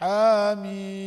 حامين